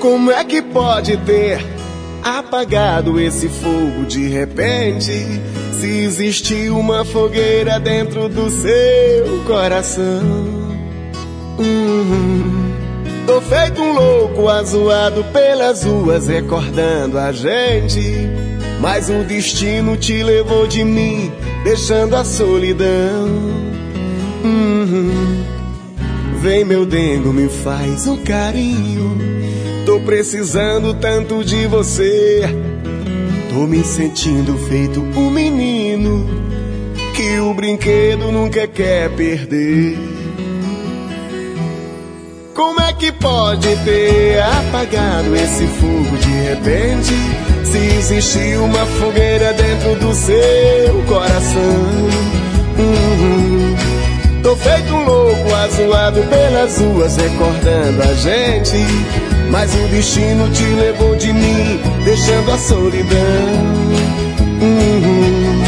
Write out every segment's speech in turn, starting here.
Como é que pode ter apagado esse fogo de repente? Se existiu uma fogueira dentro do seu coração. Uhum. Tô feito um louco azoado pelas ruas recordando a gente. Mas o destino te levou de mim, deixando a solidão. Uhum. Vem meu dengo, me faz um carinho. Precisando tanto de você. Tô me sentindo feito um menino que o brinquedo nunca quer perder. Como é que pode ter apagado esse fogo de repente? Se existiu uma fogueira dentro do seu coração. Uhum. Tô feito um louco, azoado pelas ruas, recordando a gente. Mas o destino te levou de mim, deixando a solidão. Uhum.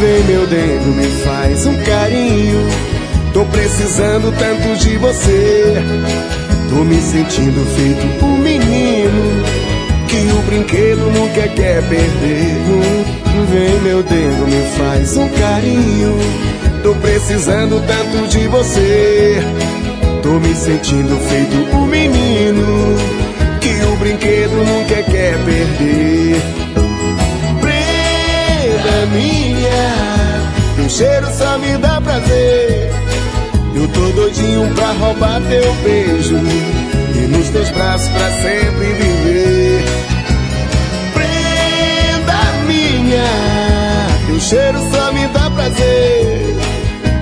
Vem meu dedo, me faz um carinho. Tô precisando tanto de você. Tô me sentindo feito um menino que o brinquedo nunca quer perder. Vem meu dedo, me faz um carinho. Tô precisando tanto de você. Tô me sentindo feito um menino brinquedo nunca quer perder. Prenda minha, teu cheiro só me dá prazer. Eu tô doidinho pra roubar teu beijo e nos teus braços pra sempre viver. Prenda minha, teu cheiro só me dá prazer.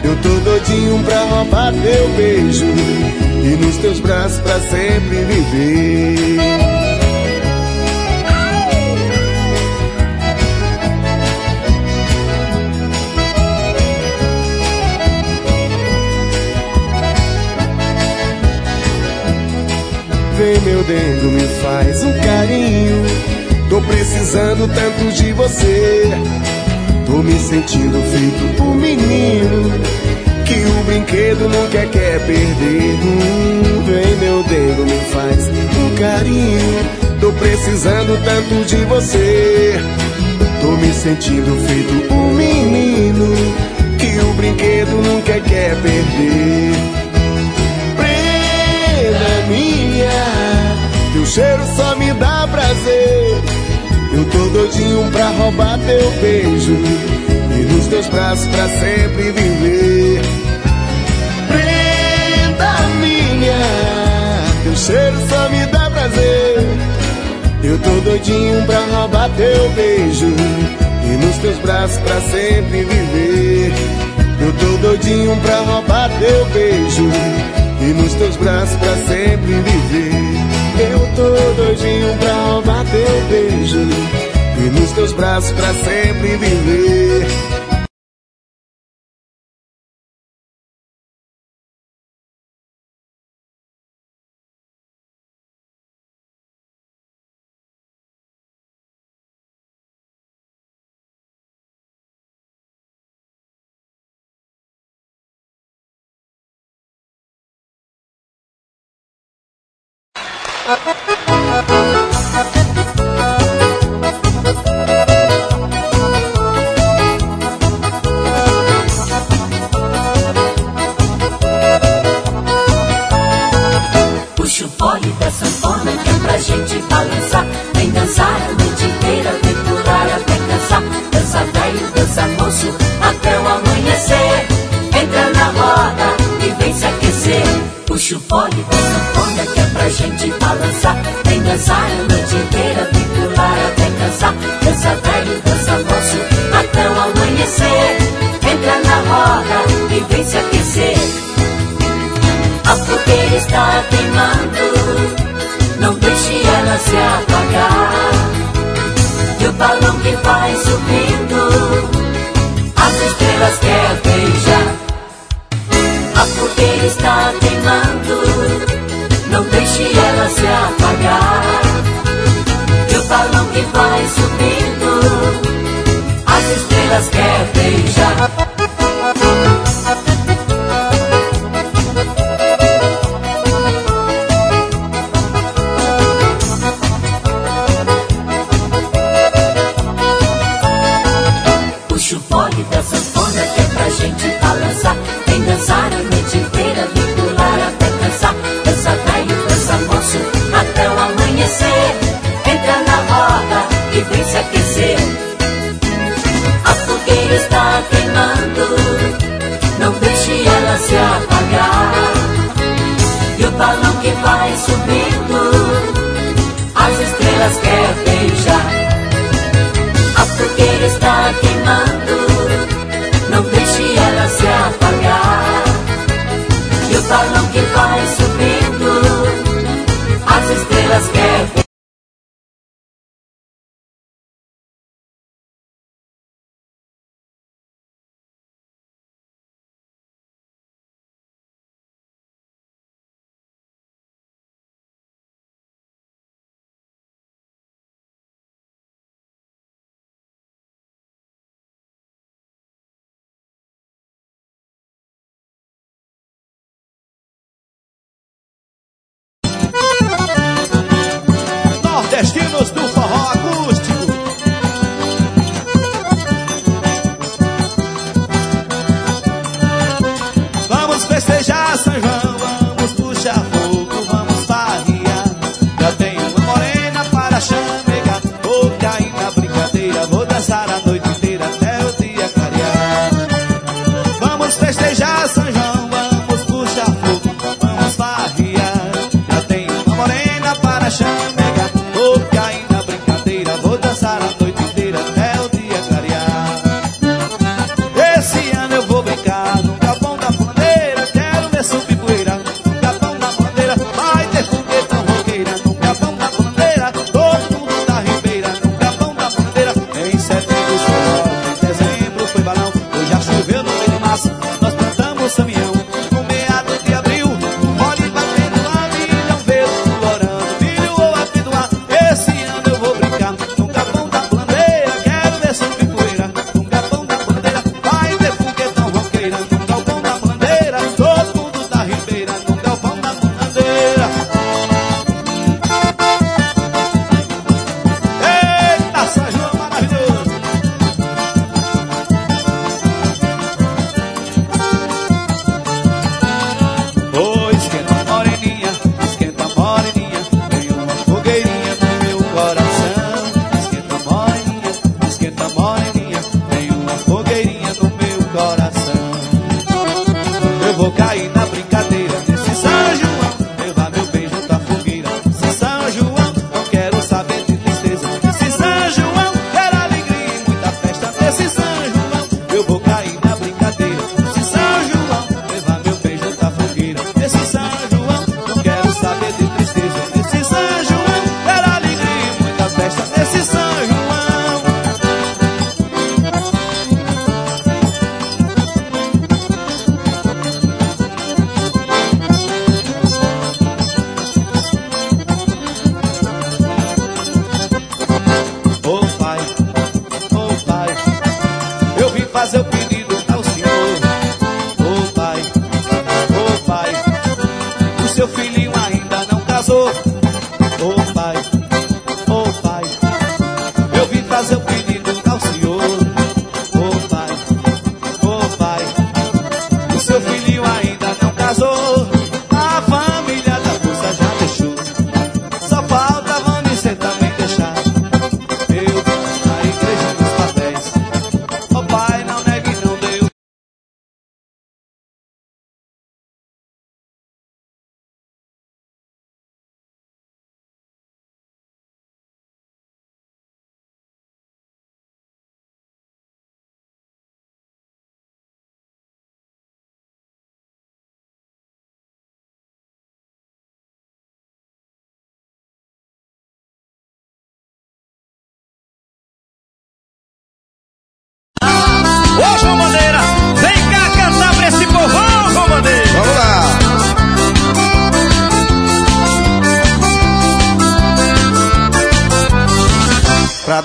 Eu tô doidinho pra roubar teu beijo e nos teus braços pra sempre viver. Dengo, me faz um carinho. Tô precisando tanto de você. Tô me sentindo feito um menino que o brinquedo nunca quer perder. Vem meu dedo, me faz um carinho. Tô precisando tanto de você. Tô me sentindo feito um menino que o brinquedo nunca quer perder. Teu cheiro só me dá prazer. Eu tô doidinho pra roubar teu beijo e nos teus braços pra sempre viver. Prenda minha, teu cheiro só me dá prazer. Eu tô doidinho pra roubar teu beijo e nos teus braços pra sempre viver. Eu tô doidinho pra roubar teu beijo e nos teus braços pra sempre viver. Tô doidinho pra roubar teu beijo e nos teus braços pra sempre viver. Puxa vai subindo,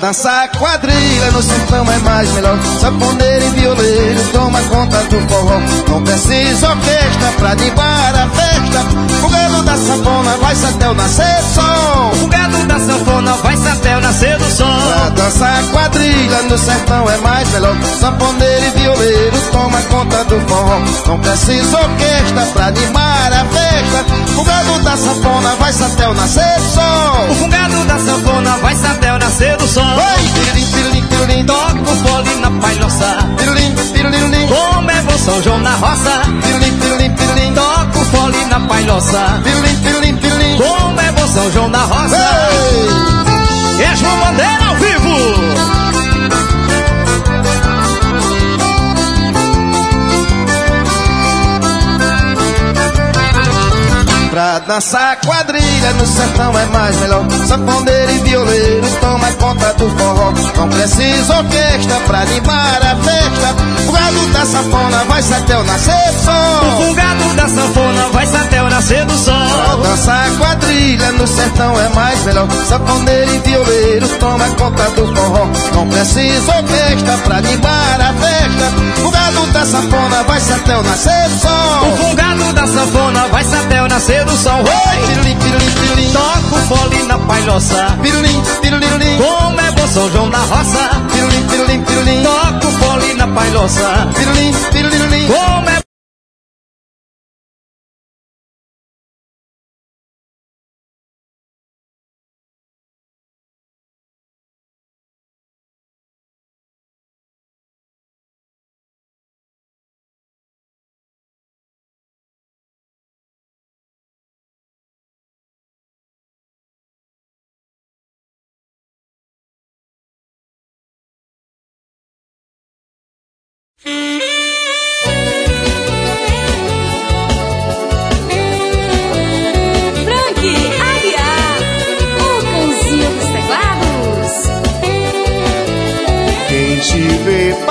dançar quadrilha no sertão é mais melhor. Saponeiro e violeiro toma conta do forró. Não precisa orquestra pra animar a festa. O gado da sanfona vai até o nascer do sol. O gado da sanfona vai até o nascer do sol. Pra dançar quadrilha no sertão é mais melhor. Saponeiro e toma conta do forró. Não precisa orquestra pra animar a festa. O gado da sanfona vai até o nascer do sol. O fungado da sanfona vai até o nascer do sol. Oi, pirulim, pirulim, pirulim, toca o fole na palhoça. Pirulim, pirulim, como é bom São João na roça. Pirulim, pirulim, pirulim, toca o fole na palhoça. Pirulim, pirulim, pirulim. São João da Roça. Ei! É João Bandeira Pra dançar quadrilha no sertão é mais melhor. Sanfoneiro e violeiro toma conta do forró. Não precisa orquestra pra animar a festa. O gado da sanfona vai se até o nascer do O sol fungado da sanfona vai se até o nascer do Pra sol. dançar quadrilha no sertão é mais melhor. Sanfoneiro e violeiro toma conta do forró. Não precisa orquestra pra animar a festa. O gado da sanfona vai se até o nascer do O sol fungado da sanfona vai se até o nascer do sol. Oi! Pirulim, pirulim, pirulim Toca o fole na palhoça. Pirulim, pirulim, Como é bom São João da Roça. pirulim, pirulim, pirulim Toca o fole na palhoça. Pirulim, pirulim, Como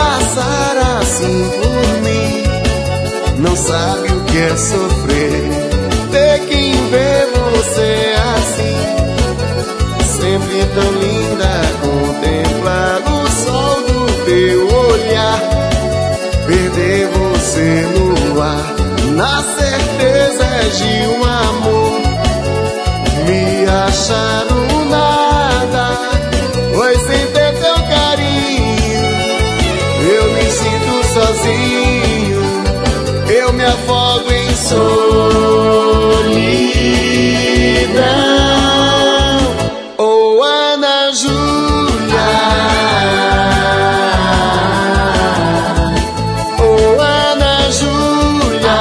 passar assim por mim não sabe o que é sofrer. Ter quem vê você assim, sempre tão linda, contemplar o sol do teu olhar, perder você no ar, na certeza de um amor. Me acharam sozinho, eu me afogo em solidão. Oh Ana Júlia, oh Ana Júlia.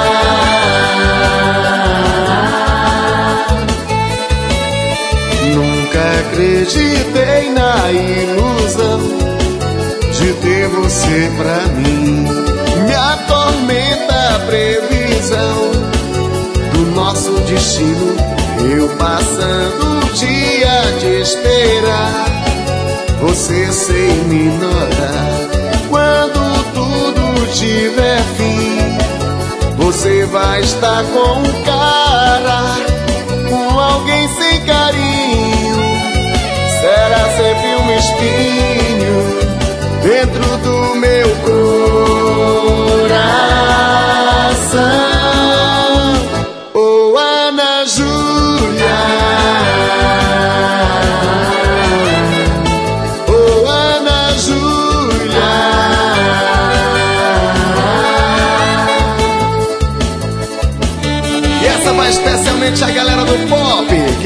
Nunca acreditei na ilusão de ter você pra mim. Passando o dia de esperar você sem me notar. Quando tudo tiver fim, você vai estar com um cara,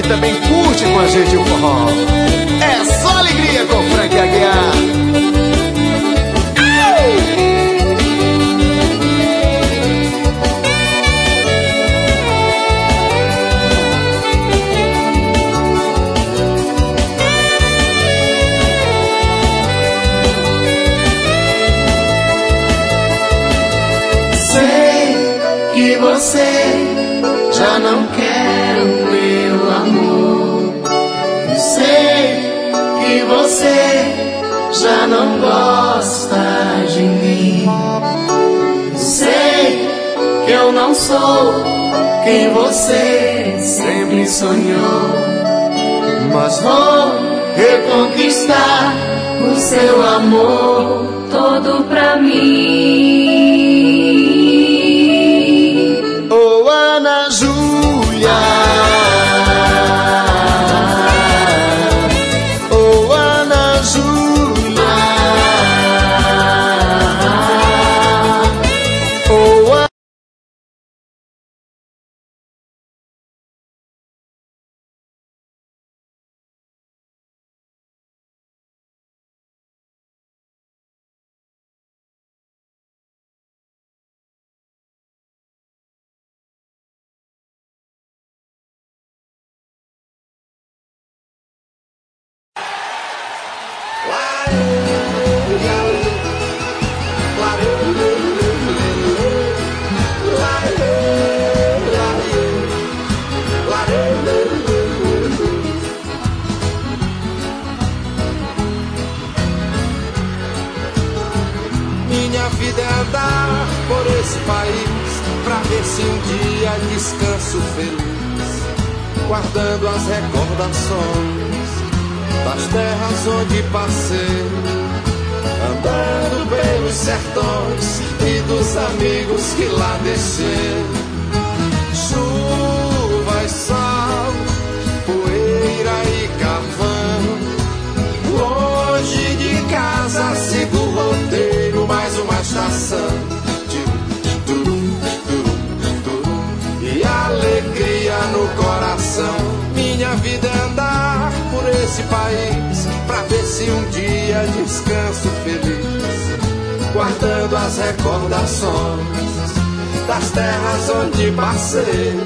também curte com a gente o forró. Sou quem você sempre sonhou. Mas vou reconquistar o seu amor todo pra mim. Descanso feliz, guardando as recordações das terras onde passei, andando pelos sertões e dos amigos que lá deixei. Chuva e sol, poeira e carvão, longe de casa sigo o roteiro, mais uma estação no coração. Minha vida é andar por esse país pra ver se um dia descanso feliz, guardando as recordações das terras onde passei,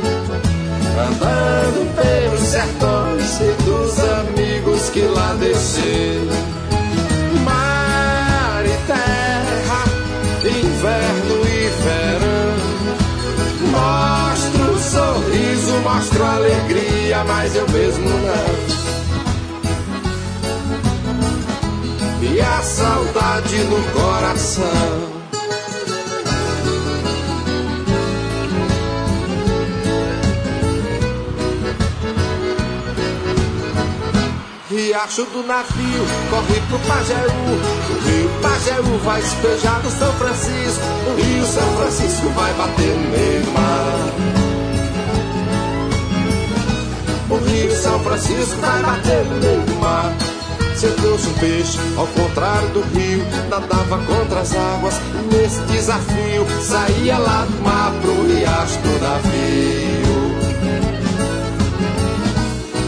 andando pelos sertões e dos amigos que lá deixei. Mar e terra, inverno e verão. Mostro alegria, mas eu mesmo não. E a saudade no coração. Riacho do navio, corre pro Pajeú. O rio Pajeú vai despejar do São Francisco. O rio São Francisco vai bater no meio do mar. O rio São Francisco vai bater no meio do mar. Eu trouxe um peixe, ao contrário do rio, nadava contra as águas. Nesse desafio, saía lá do mar pro riacho do navio.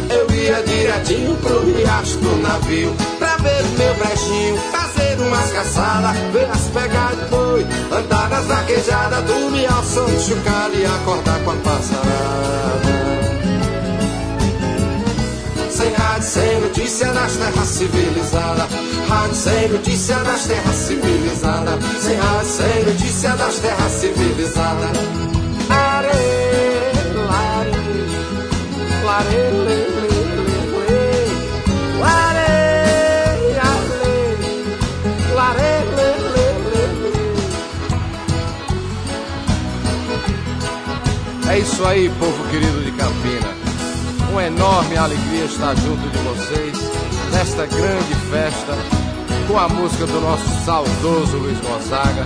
Eu ia direitinho pro riacho do navio, pra ver o meu brechinho, fazer umas caçadas, ver as pegadas de boi, andar nas vaquejadas, dormir ao som do chocalho e acordar com a passarada. Rádio, sem notícia nas terras civilizadas. Rádio sem notícia nas terras civilizadas. Sem rádio, sem notícia das terras civilizadas. Are, lare, lare, le, É isso aí, povo querido de Campina. Uma enorme alegria estar junto de vocês nesta grande festa com a música do nosso saudoso Luiz Gonzaga,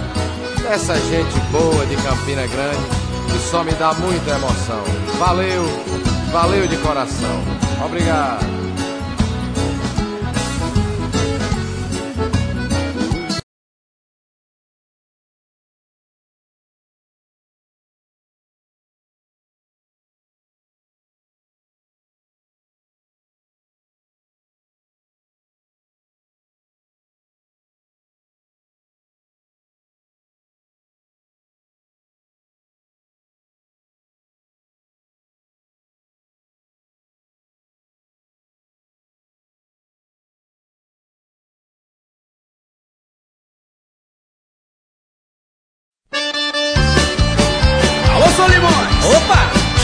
essa gente boa de Campina Grande que só me dá muita emoção. Valeu, valeu de coração. Obrigado.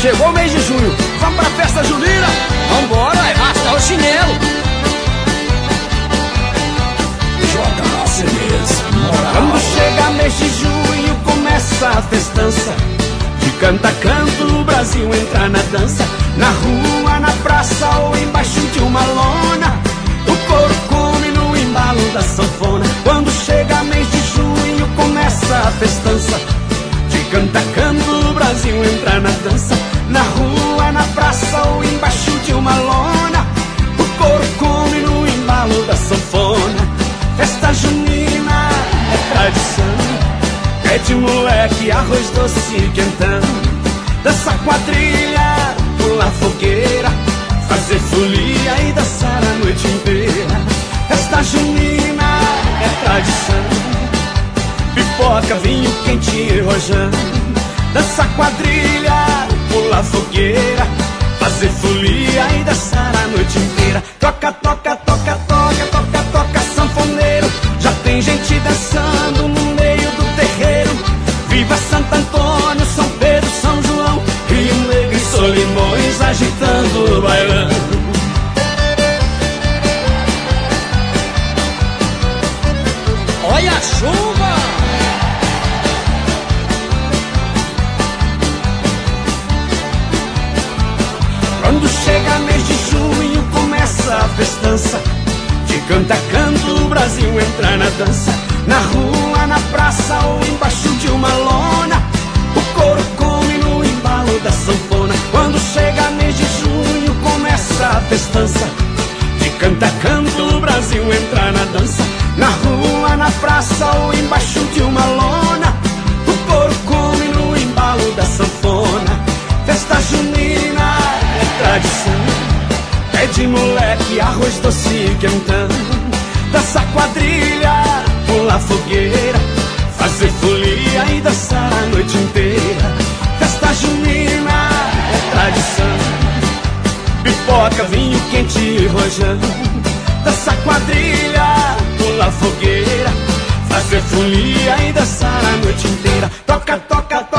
Chegou o mês de junho, vamos pra festa junina? Vambora, é rasgar o chinelo. Quando chega mês de junho, começa a festança. De canta canto, o Brasil entra na dança. Na rua, na praça ou embaixo de uma lona. O couro come no embalo da sanfona. Quando chega mês de junho, começa a festança. De canta canto, o Brasil entra na dança. Na rua, na praça ou embaixo de uma lona O couro come no embalo da sanfona. Festa junina é tradição É de moleque, arroz doce e quentão. Dança quadrilha, pular fogueira Fazer folia e dançar a noite inteira. Festa junina é tradição Pipoca, vinho quente e rojão. Dança quadrilha pular fogueira, fazer folia e dançar a noite inteira. Toca, toca, toca, toca, toca, toca, sanfoneiro. Já tem gente dançando no meio do terreiro. Viva Santo Antônio, São Pedro, São João, Rio Negro e Solimões agitando o bailão. Olha a chuva! Canta, canto, o Brasil entra na dança. Na rua, na praça ou embaixo de uma lona. O couro come no embalo da sanfona. Quando chega mês de junho, começa a festança. De canta, canto, o Brasil entra na dança. Na rua, na praça ou embaixo de uma lona. O couro come no embalo da sanfona. Festa junina é tradição. É de moleque, arroz doce quentão. Dança quadrilha, pula fogueira Fazer folia e dançar a noite inteira. Festa junina é tradição. Pipoca, vinho quente e rojão. Dança quadrilha, pula fogueira Fazer folia e dançar a noite inteira. Toca, toca, toca,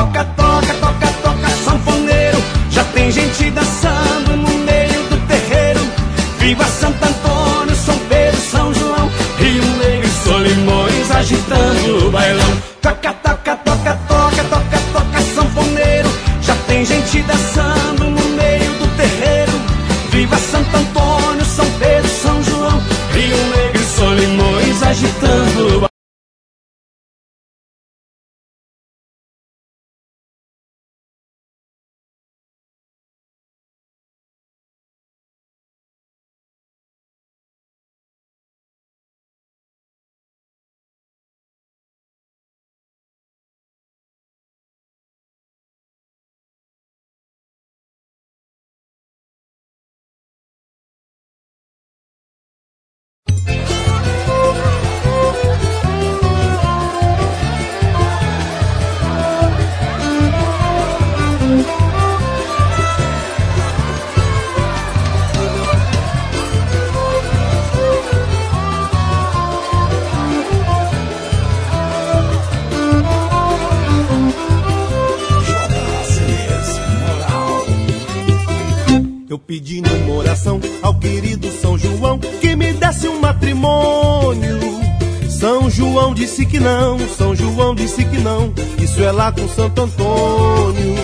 disse que não, São João disse que não, isso é lá com Santo Antônio.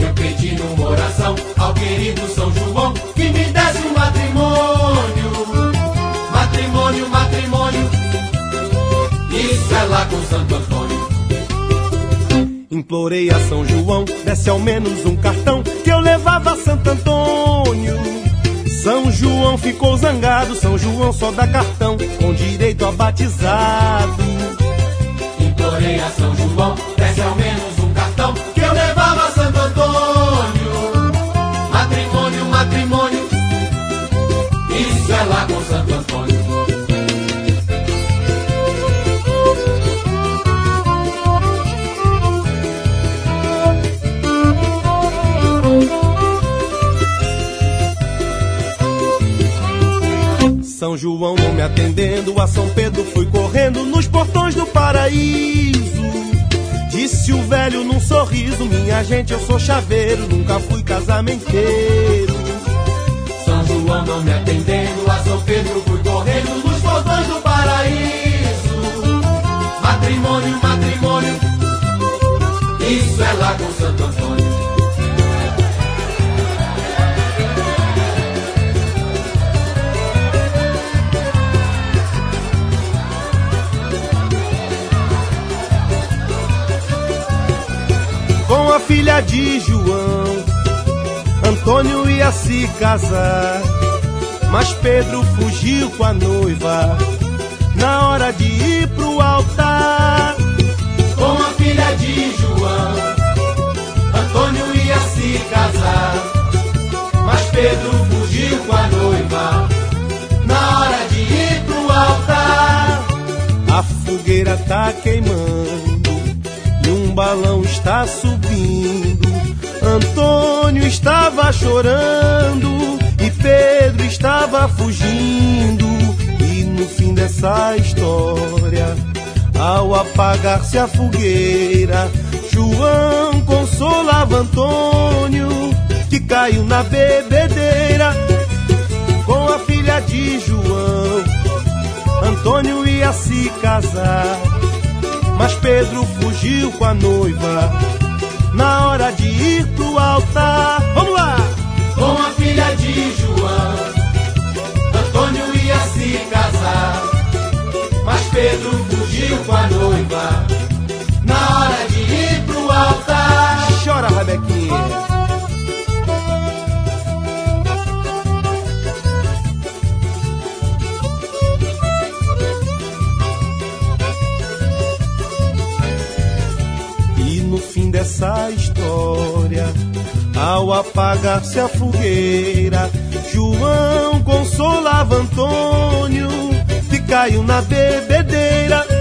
Eu pedi numa oração ao querido São João que me desse um matrimônio. Matrimônio, matrimônio, isso é lá com Santo Antônio. Implorei a São João, desse ao menos um cartão que eu levava a Santo Antônio. São João ficou zangado, São João só dá cartão com direito a batizado. Implorei a São João, desse ao menos um cartão que eu levava a Santo Antônio. Matrimônio, matrimônio, isso é lá com Santo São João não me atendendo, a São Pedro fui correndo nos portões do paraíso. Disse o velho num sorriso: Minha gente, eu sou chaveiro, nunca fui casamenteiro. São João não me atendendo, a São Pedro fui correndo nos portões do paraíso. Matrimônio, matrimônio, isso é lá com Santo Antônio. A filha de João. Antônio ia se casar, mas Pedro fugiu com a noiva na hora de ir pro altar. Com a filha de João, Antônio ia se casar, mas Pedro fugiu com a noiva na hora de ir pro altar. A fogueira tá queimando está subindo. Antônio estava chorando e Pedro estava fugindo. E no fim dessa história, ao apagar-se a fogueira, João consolava Antônio que caiu na bebedeira com a filha de João. Antônio ia se casar mas Pedro fugiu com a noiva na hora de ir pro altar. Vamos lá! Com a filha de João, Antônio ia se casar. Mas Pedro fugiu com a noiva na hora de ir pro altar. essa história. Ao apagar-se a fogueira, João consolava Antônio, que caiu na bebedeira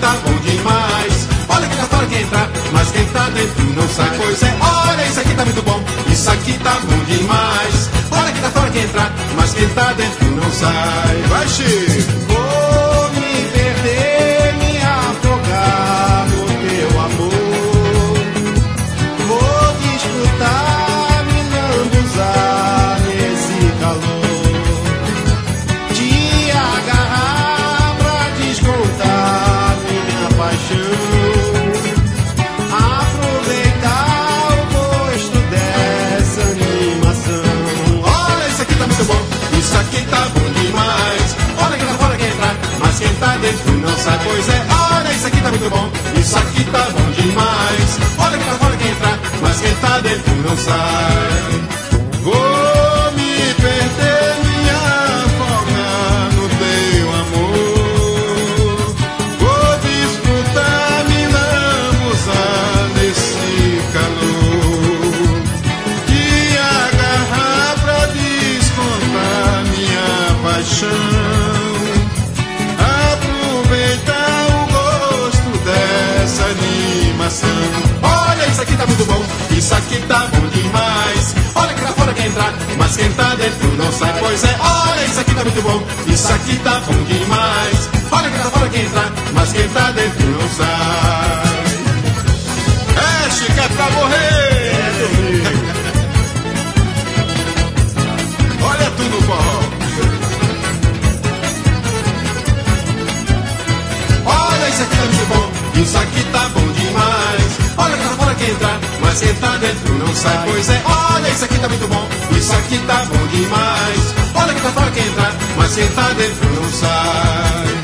tá bom demais. Olha que tá fora quem entrar, mas quem tá dentro não sai. Pois é, olha, isso aqui tá muito bom, isso aqui tá bom demais. Olha que tá fora quem entrar, mas quem tá dentro não sai. Vai, Chico! Pois é, olha, isso aqui tá muito bom, isso aqui tá bom demais. Olha que tá fora quem entrar, mas quem tá dentro não sai. Sai. Pois é, olha, isso aqui tá muito bom, isso aqui tá bom demais. Olha que lá fora quem entrar, mas quem tá dentro não sai. É, Chica, é pra morrer! Olha tu no forró. Olha, isso aqui tá muito bom, isso aqui tá bom demais. Olha que lá fora quem entrar, tá dentro não sai. Pois é, olha, isso aqui tá muito bom, isso aqui tá bom demais. Olha que lá fora entrar, mas tá dentro não sai.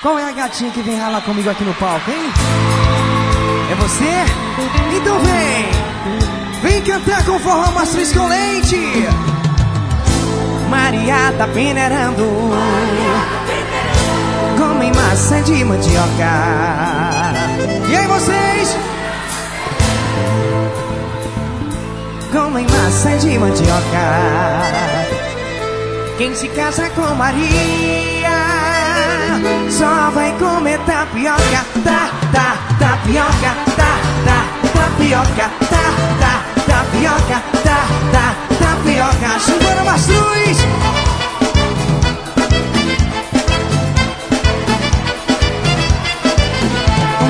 Qual é a gatinha que vem ralar comigo aqui no palco, hein? É você? Então vem! Vem cantar com forró maçãs com leite! Maria tá peneirando Comem maçã de mandioca E aí vocês? Comem maçã de mandioca Quem se casa com Maria Só vai comer tapioca. Tá, tá, tapioca. Tá, tá, tapioca. Tá, tá, tapioca. Tá, tá, tapioca. Simbora, Mastruz!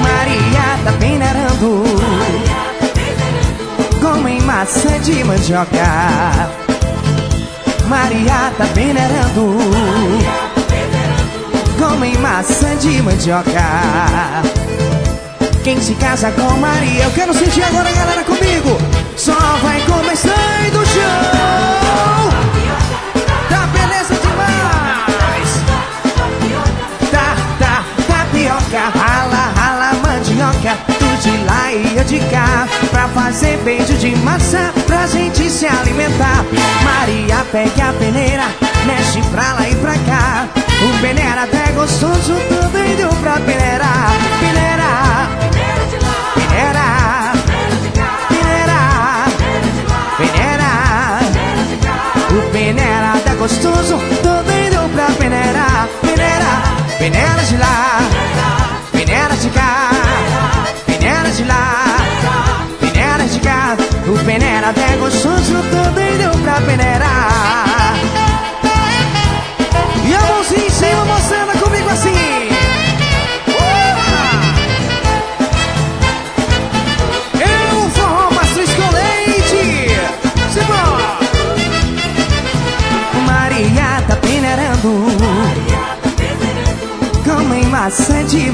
Maria tá peneirando. Comem maçã de mandioca. Maria tá peneirando Comem maçã de mandioca. Quem se casa com Maria Eu quero sentir agora, galera, comigo. Só vai começando o show Tá beleza demais. Tá, tá, tapioca Rala, rala, mandioca. Tu de lá e eu de cá. Pra fazer beijo de maçã Pra gente se alimentar. Maria pega a peneira Mexe pra lá e pra cá O peneira até gostoso Tô doido pra peneirar Peneirar Peneirar Peneirar Peneirar O peneira tá gostoso Tô doido pra peneirar Peneirar Peneira de lá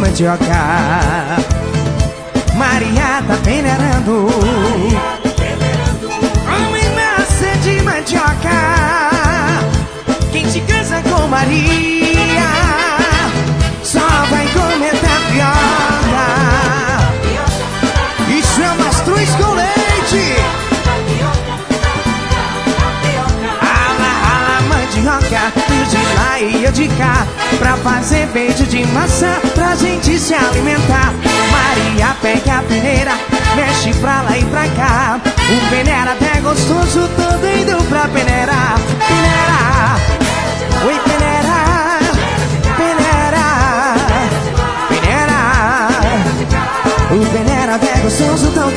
mandioca. Maria tá peneirando. Comem maçã de mandioca. Quem se casa com Maria de cá Pra fazer beijo de maçã Pra gente se alimentar. Maria pega a peneira Mexe pra lá e pra cá. O peneira até gostoso Tô doido pra peneirar Peneirar Oi, peneirar Peneirar Peneirar O peneira até gostoso Tão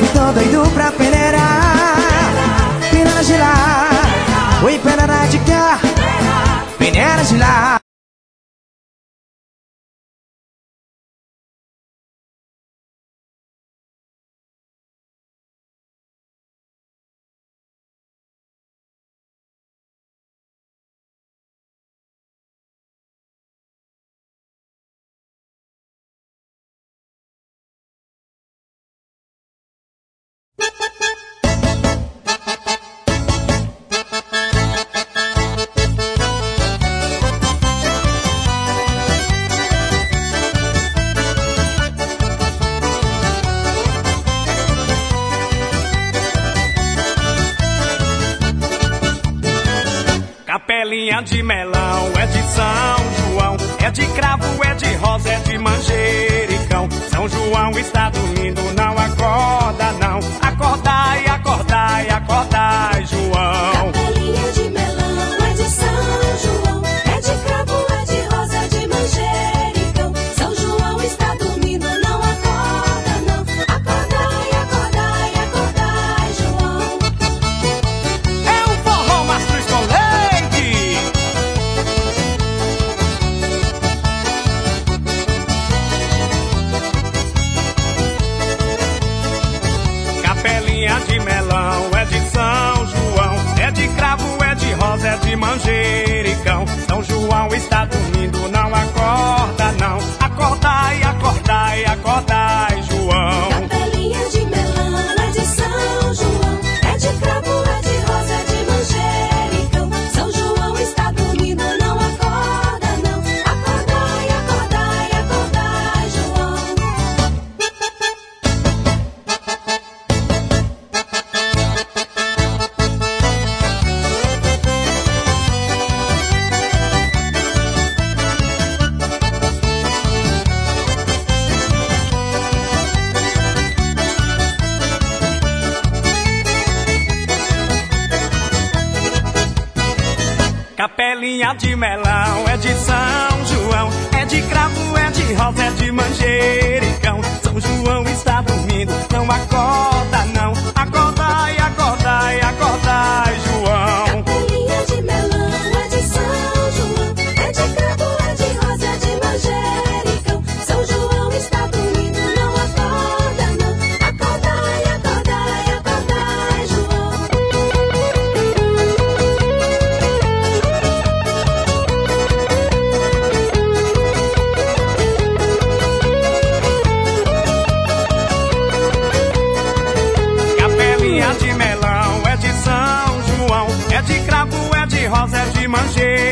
mellow. José de Manchê.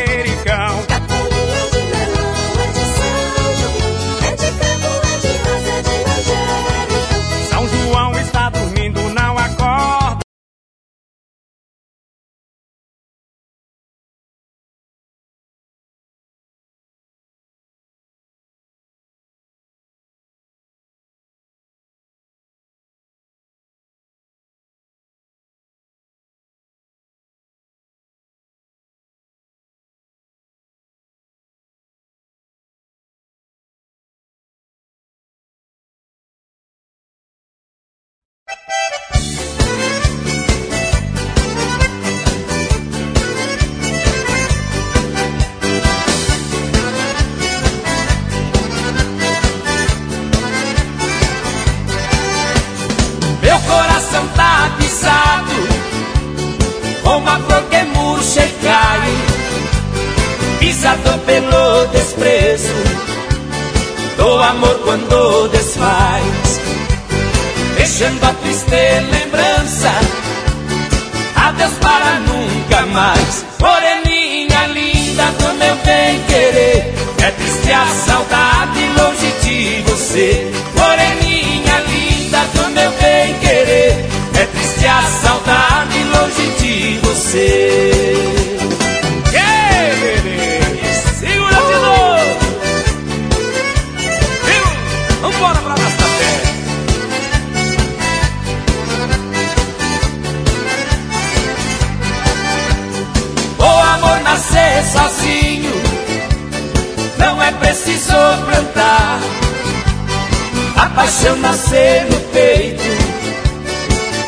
Paixão nascer no peito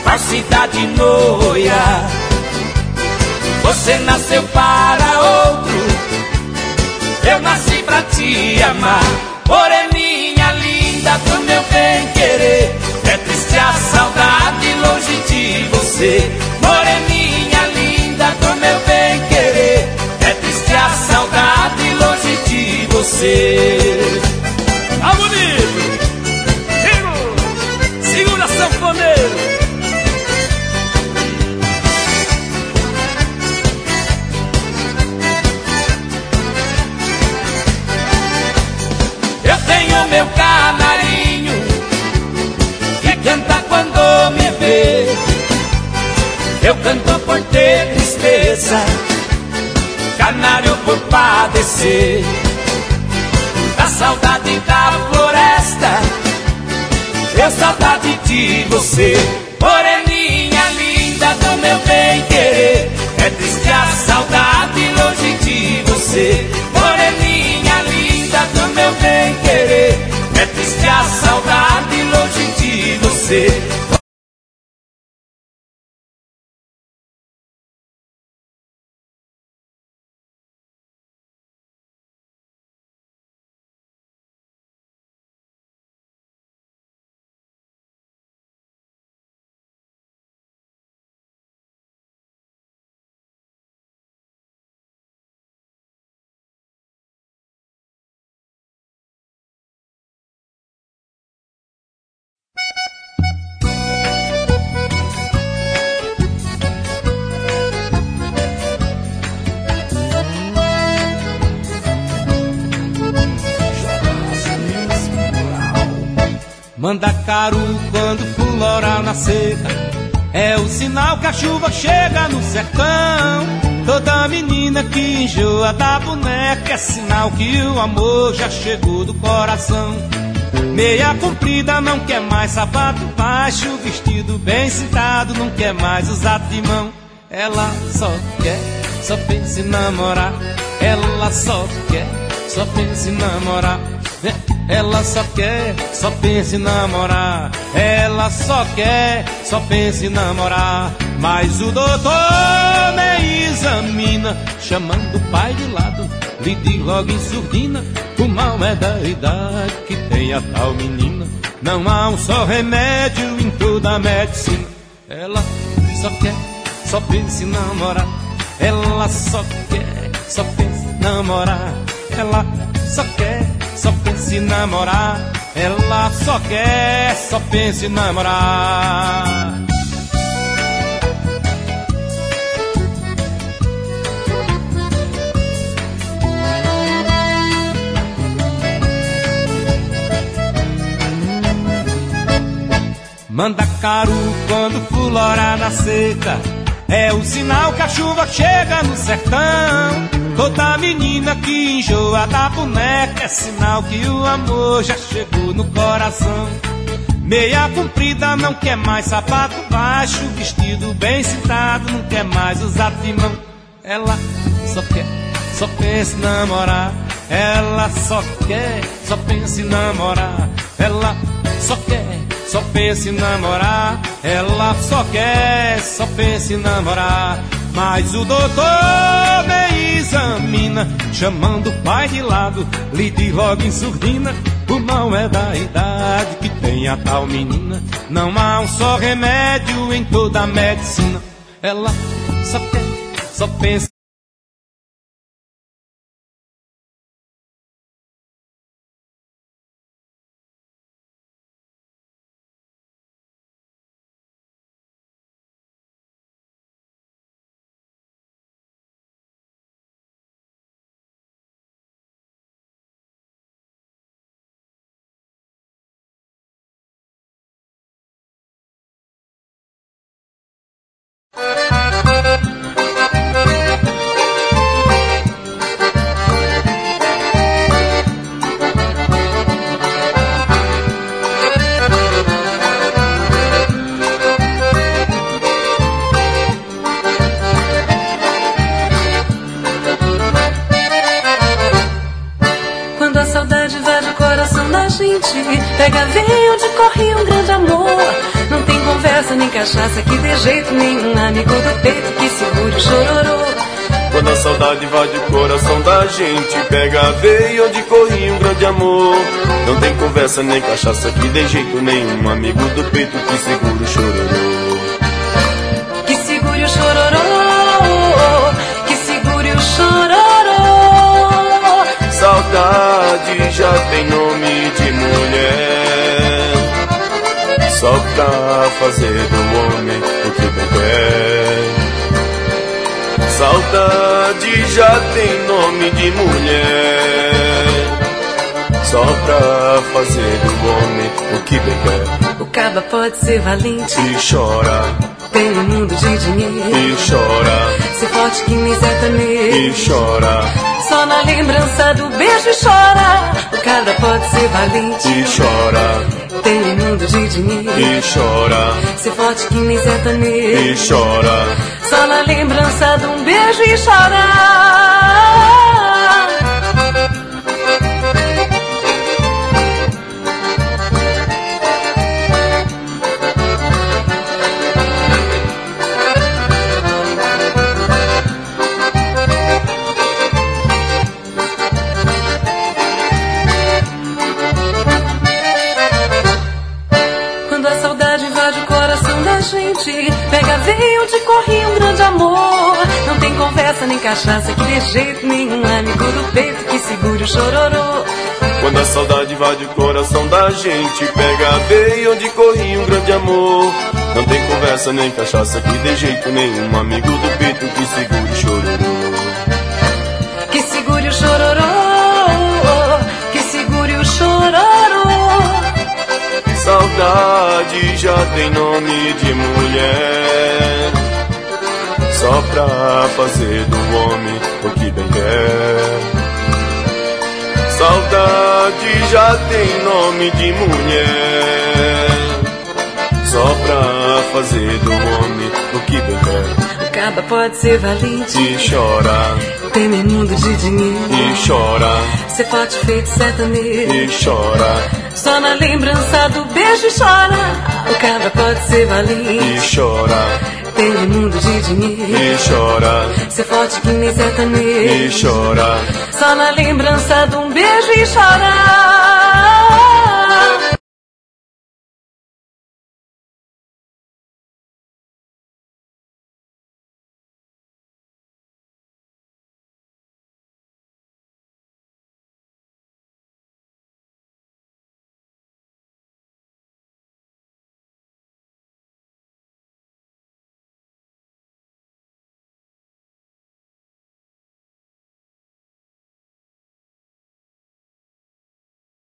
Falsidade no olhar Você nasceu para outro Eu nasci pra te amar. Moreninha linda do meu bem querer É triste a saudade longe de você Eu canto por ter tristeza, canário por padecer. Da saudade da floresta, eu saudade de você. Moreninha linda do meu bem querer, é triste a saudade longe de você. Moreninha linda do meu bem querer, é triste a saudade longe de você. Manda caro quando florar na seca. É o sinal que a chuva chega no sertão. Toda menina que enjoa da boneca É sinal que o amor já chegou do coração. Meia comprida não quer mais sapato baixo Vestido bem cintado não quer mais usar de mão. Ela só quer, só pensa em namorar. Ela só quer, só pensa em namorar ela só quer, só pensa em namorar. Ela só quer, só pensa em namorar. Mas o doutor me examina, chamando o pai de lado. Lhe diz logo em surdina: o mal é da idade que tem a tal menina. Não há um só remédio em toda a medicina. Ela só quer, só pensa em namorar. Ela só quer, só pensa em namorar. Ela só quer, só pensa em namorar. Ela só quer, só pensa em namorar. Manda caro quando fulora na seca. É o sinal que a chuva chega no sertão. Toda menina que enjoa da boneca É sinal que o amor já chegou no coração Meia comprida não quer mais sapato baixo Vestido bem citado não quer mais usar timão Ela só quer, só pensa em namorar Ela só quer, só pensa em namorar Ela só quer, só pensa em namorar. Ela só quer, só pensa em namorar. Mas o doutor me examina, chamando o pai de lado, lhe diz logo em surdina. O mal é da idade que tem a tal menina. Não há um só remédio em toda a medicina. Ela só quer, só pensa. Pega veio onde corre um grande amor. Não tem conversa nem cachaça que dê jeito nenhum Amigo do peito que segure o chororô. Quando a saudade invade o coração da gente Pega a veia onde corria um grande amor. Não tem conversa nem cachaça que dê jeito nenhum Amigo do peito que segura o chororô Saudade já tem nome de mulher. Só pra fazer do homem o que bem quer. Saudade já tem nome de mulher. Só pra fazer do homem o que bem quer. O caba pode ser valente. E chora, Tem um mundo de dinheiro e chora, Ser forte que nem sertanejo. E chora Só na lembrança do beijo chora. O cabra pode ser valente. E chora, Tem um mundo de dinheiro. E chora, Ser forte que nem sertanejo. E chora. Só na lembrança de um beijo e chora da gente. Pega veio onde corria um grande amor. Não tem conversa nem cachaça que dê jeito nenhum. Amigo do peito que segure o chororô. Quando a saudade invade o coração da gente Pega a veia onde corria um grande amor. Não tem conversa nem cachaça que dê jeito nenhum. Amigo do peito que segure o chororô. Que segure o chororô Saudade já tem nome de mulher. Só pra fazer do homem o que bem quer. Saudade já tem nome de mulher. Só pra fazer do homem o que bem quer. O caba pode ser valente. E chora, Tem mundo de dinheiro. E chora, Ser forte feito sertanejo. E chora, Só na lembrança do beijo chora O cabra pode ser e valente chora, Tem um mundo de dinheiro. E chora, Ser forte que nem e sertanejo chora. Só na lembrança de um beijo e chora